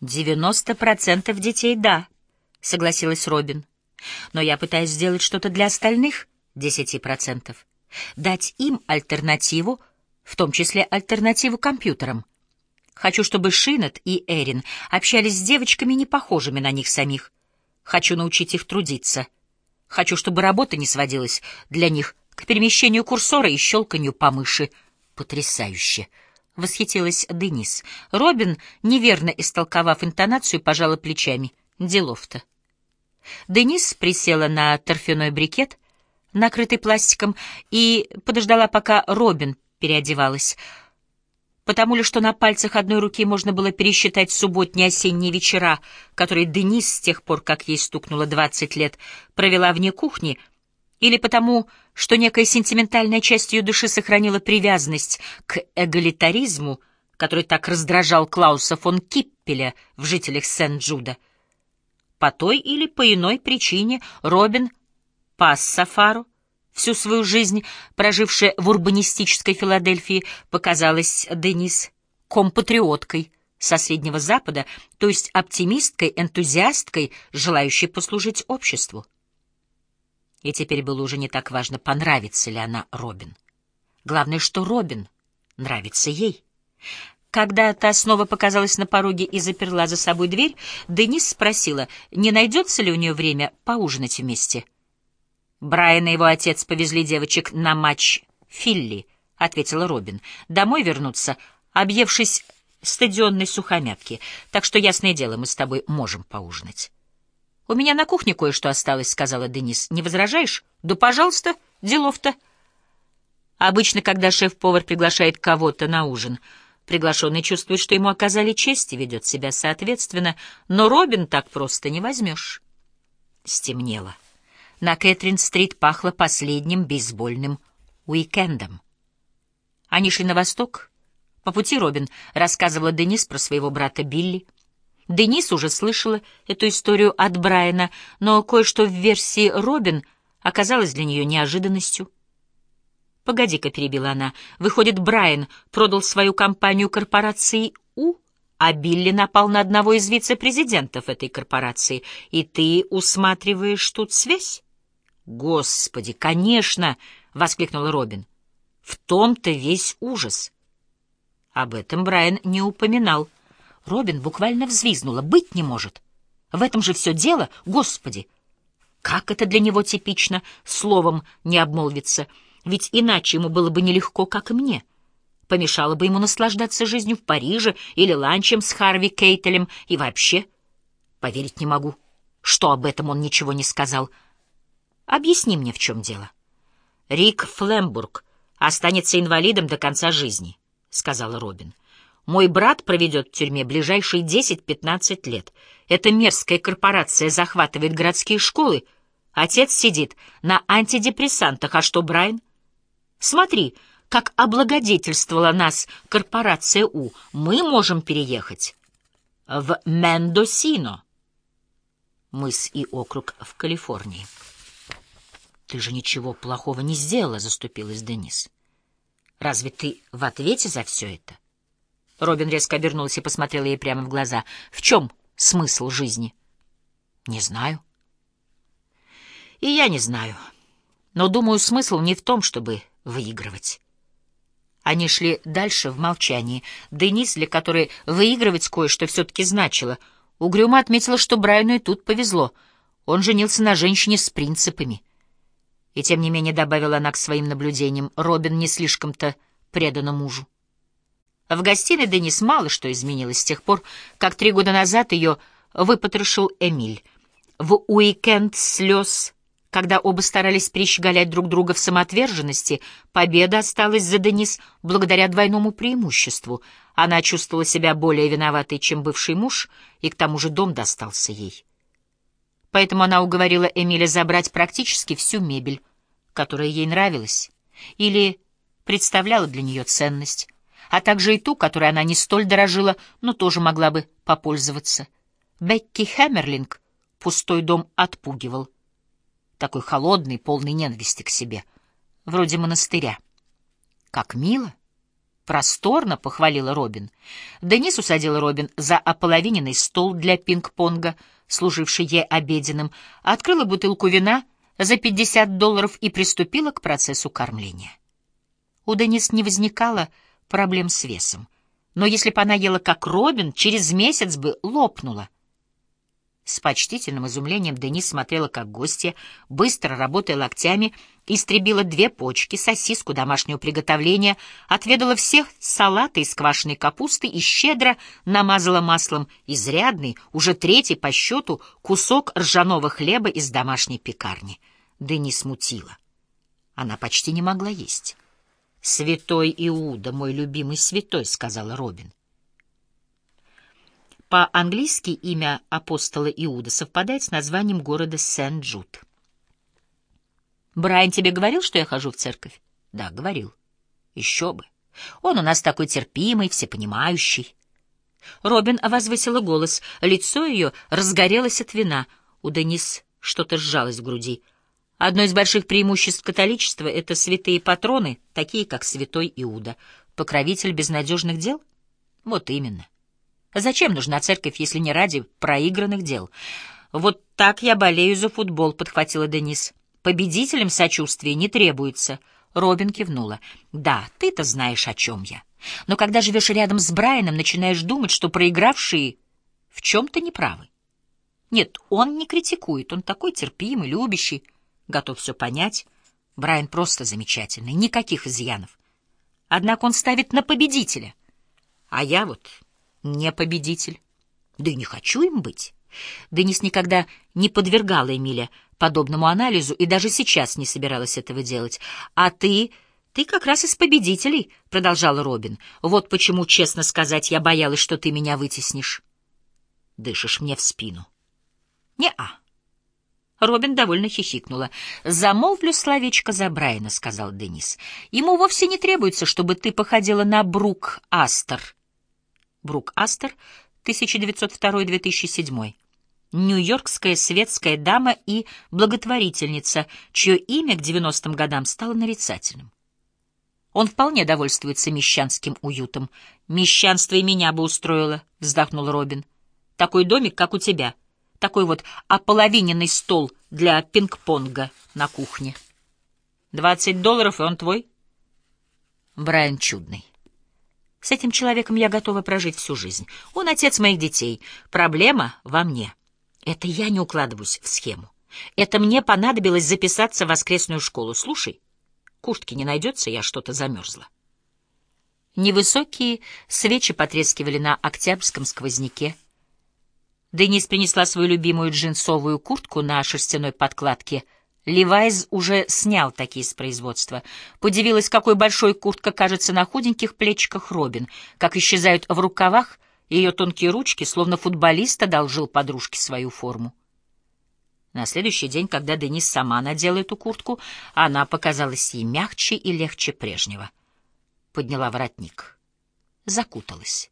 «Девяносто процентов детей — да», — согласилась Робин. «Но я пытаюсь сделать что-то для остальных десяти процентов. Дать им альтернативу, в том числе альтернативу компьютерам. Хочу, чтобы Шинет и Эрин общались с девочками, не похожими на них самих. Хочу научить их трудиться. Хочу, чтобы работа не сводилась для них к перемещению курсора и щелканью по мыши. Потрясающе! — восхитилась Денис. Робин, неверно истолковав интонацию, пожала плечами. Делов-то. Денис присела на торфяной брикет, накрытый пластиком, и подождала, пока Робин переодевалась. Потому ли, что на пальцах одной руки можно было пересчитать субботние осенние вечера, которые Денис с тех пор, как ей стукнуло двадцать лет, провела вне кухни — или потому, что некая сентиментальная часть ее души сохранила привязанность к эгалитаризму, который так раздражал Клауса фон Киппеля в «Жителях Сент-Джуда». По той или по иной причине Робин пас Сафару, всю свою жизнь прожившая в урбанистической Филадельфии, показалась Денис компатриоткой со Среднего Запада, то есть оптимисткой, энтузиасткой, желающей послужить обществу. И теперь было уже не так важно, понравится ли она Робин. Главное, что Робин нравится ей. Когда та снова показалась на пороге и заперла за собой дверь, Денис спросила, не найдется ли у нее время поужинать вместе. Брайан и его отец повезли девочек на матч Филли, — ответила Робин. Домой вернуться, объевшись стадионной сухомятки, так что, ясное дело, мы с тобой можем поужинать. «У меня на кухне кое-что осталось», — сказала Денис. «Не возражаешь?» «Да, пожалуйста, делов-то». Обычно, когда шеф-повар приглашает кого-то на ужин, приглашенный чувствует, что ему оказали честь и ведет себя соответственно, но Робин так просто не возьмешь. Стемнело. На Кэтрин-стрит пахло последним бейсбольным уикендом. Они шли на восток. По пути Робин рассказывала Денис про своего брата Билли — Денис уже слышала эту историю от Брайана, но кое-что в версии Робин оказалось для нее неожиданностью. «Погоди-ка», — перебила она, — «выходит, Брайан продал свою компанию корпорации У, а Билли напал на одного из вице-президентов этой корпорации, и ты усматриваешь тут связь?» «Господи, конечно!» — воскликнула Робин. «В том-то весь ужас». Об этом Брайан не упоминал. Робин буквально взвизгнула. «Быть не может! В этом же все дело, Господи!» Как это для него типично, словом не обмолвиться, ведь иначе ему было бы нелегко, как и мне. Помешало бы ему наслаждаться жизнью в Париже или ланчем с Харви Кейтелем и вообще. Поверить не могу, что об этом он ничего не сказал. Объясни мне, в чем дело. Рик Флембург останется инвалидом до конца жизни, — сказала Робин. Мой брат проведет в тюрьме ближайшие 10-15 лет. Эта мерзкая корпорация захватывает городские школы. Отец сидит на антидепрессантах, а что Брайан? Смотри, как облагодетельствовала нас корпорация У. Мы можем переехать в Мендосино. Мыс и округ в Калифорнии. Ты же ничего плохого не сделала, заступилась Денис. Разве ты в ответе за все это? Робин резко обернулась и посмотрела ей прямо в глаза. «В чем смысл жизни?» «Не знаю». «И я не знаю. Но, думаю, смысл не в том, чтобы выигрывать». Они шли дальше в молчании. Денис, для которой выигрывать кое-что все-таки значило, угрюмо отметила, что Брайану и тут повезло. Он женился на женщине с принципами. И тем не менее добавила она к своим наблюдениям, Робин не слишком-то предана мужу. В гостиной Денис мало что изменилось с тех пор, как три года назад ее выпотрошил Эмиль. В уикенд слез, когда оба старались перещеголять друг друга в самоотверженности, победа осталась за Денис благодаря двойному преимуществу. Она чувствовала себя более виноватой, чем бывший муж, и к тому же дом достался ей. Поэтому она уговорила Эмиля забрать практически всю мебель, которая ей нравилась, или представляла для нее ценность а также и ту, которой она не столь дорожила, но тоже могла бы попользоваться. Бекки Хэмерлинг пустой дом отпугивал. Такой холодный, полный ненависти к себе. Вроде монастыря. Как мило. «Просторно», — похвалила Робин. Денис усадила Робин за ополовиненный стол для пинг-понга, служивший ей обеденным, открыла бутылку вина за 50 долларов и приступила к процессу кормления. У Денис не возникало проблем с весом, но если бы она ела как Робин, через месяц бы лопнула — с почтительным изумлением Денис смотрела, как гостья, быстро работая локтями, истребила две почки, сосиску домашнего приготовления, отведала всех салаты из квашеной капусты и щедро намазала маслом изрядный, уже третий по счету, кусок ржаного хлеба из домашней пекарни. Денис мутила. Она почти не могла есть. «Святой Иуда, мой любимый святой», — сказала Робин. По-английски имя апостола Иуда совпадает с названием города Сент-Джуд. «Брайан тебе говорил, что я хожу в церковь?» «Да, говорил. Еще бы. Он у нас такой терпимый, всепонимающий». Робин возвысила голос. Лицо ее разгорелось от вина. У Денис что-то сжалось в груди. Одно из больших преимуществ католичества — это святые патроны, такие как святой Иуда. Покровитель безнадежных дел? Вот именно. Зачем нужна церковь, если не ради проигранных дел? Вот так я болею за футбол, подхватила Денис. Победителям сочувствия не требуется. Робин кивнула. Да, ты-то знаешь, о чем я. Но когда живешь рядом с Брайаном, начинаешь думать, что проигравшие в чем-то неправы. Нет, он не критикует, он такой терпимый, любящий, готов все понять. Брайан просто замечательный, никаких изъянов. Однако он ставит на победителя. А я вот не победитель. Да и не хочу им быть. Денис никогда не подвергала Эмиля подобному анализу и даже сейчас не собиралась этого делать. А ты... «Ты как раз из победителей», — продолжал Робин. «Вот почему, честно сказать, я боялась, что ты меня вытеснишь». «Дышишь мне в спину». «Не-а». Робин довольно хихикнула. «Замолвлю словечко за Брайана», — сказал Денис. «Ему вовсе не требуется, чтобы ты походила на Брук Астер Брук Астер, 1902-2007. Нью-Йоркская светская дама и благотворительница, чье имя к 90-м годам стало нарицательным. Он вполне довольствуется мещанским уютом. «Мещанство и меня бы устроило», — вздохнул Робин. «Такой домик, как у тебя. Такой вот ополовиненный стол для пинг-понга на кухне. Двадцать долларов, и он твой?» Брайан чудный. С этим человеком я готова прожить всю жизнь. Он отец моих детей. Проблема во мне. Это я не укладываюсь в схему. Это мне понадобилось записаться в воскресную школу. Слушай, куртки не найдется, я что-то замерзла. Невысокие свечи потрескивали на октябрьском сквозняке. Денис принесла свою любимую джинсовую куртку на шерстяной подкладке — Левайз уже снял такие с производства. Подивилась, какой большой куртка кажется на худеньких плечиках Робин, как исчезают в рукавах ее тонкие ручки, словно футболист одолжил подружке свою форму. На следующий день, когда Денис сама надела эту куртку, она показалась ей мягче и легче прежнего. Подняла воротник. Закуталась.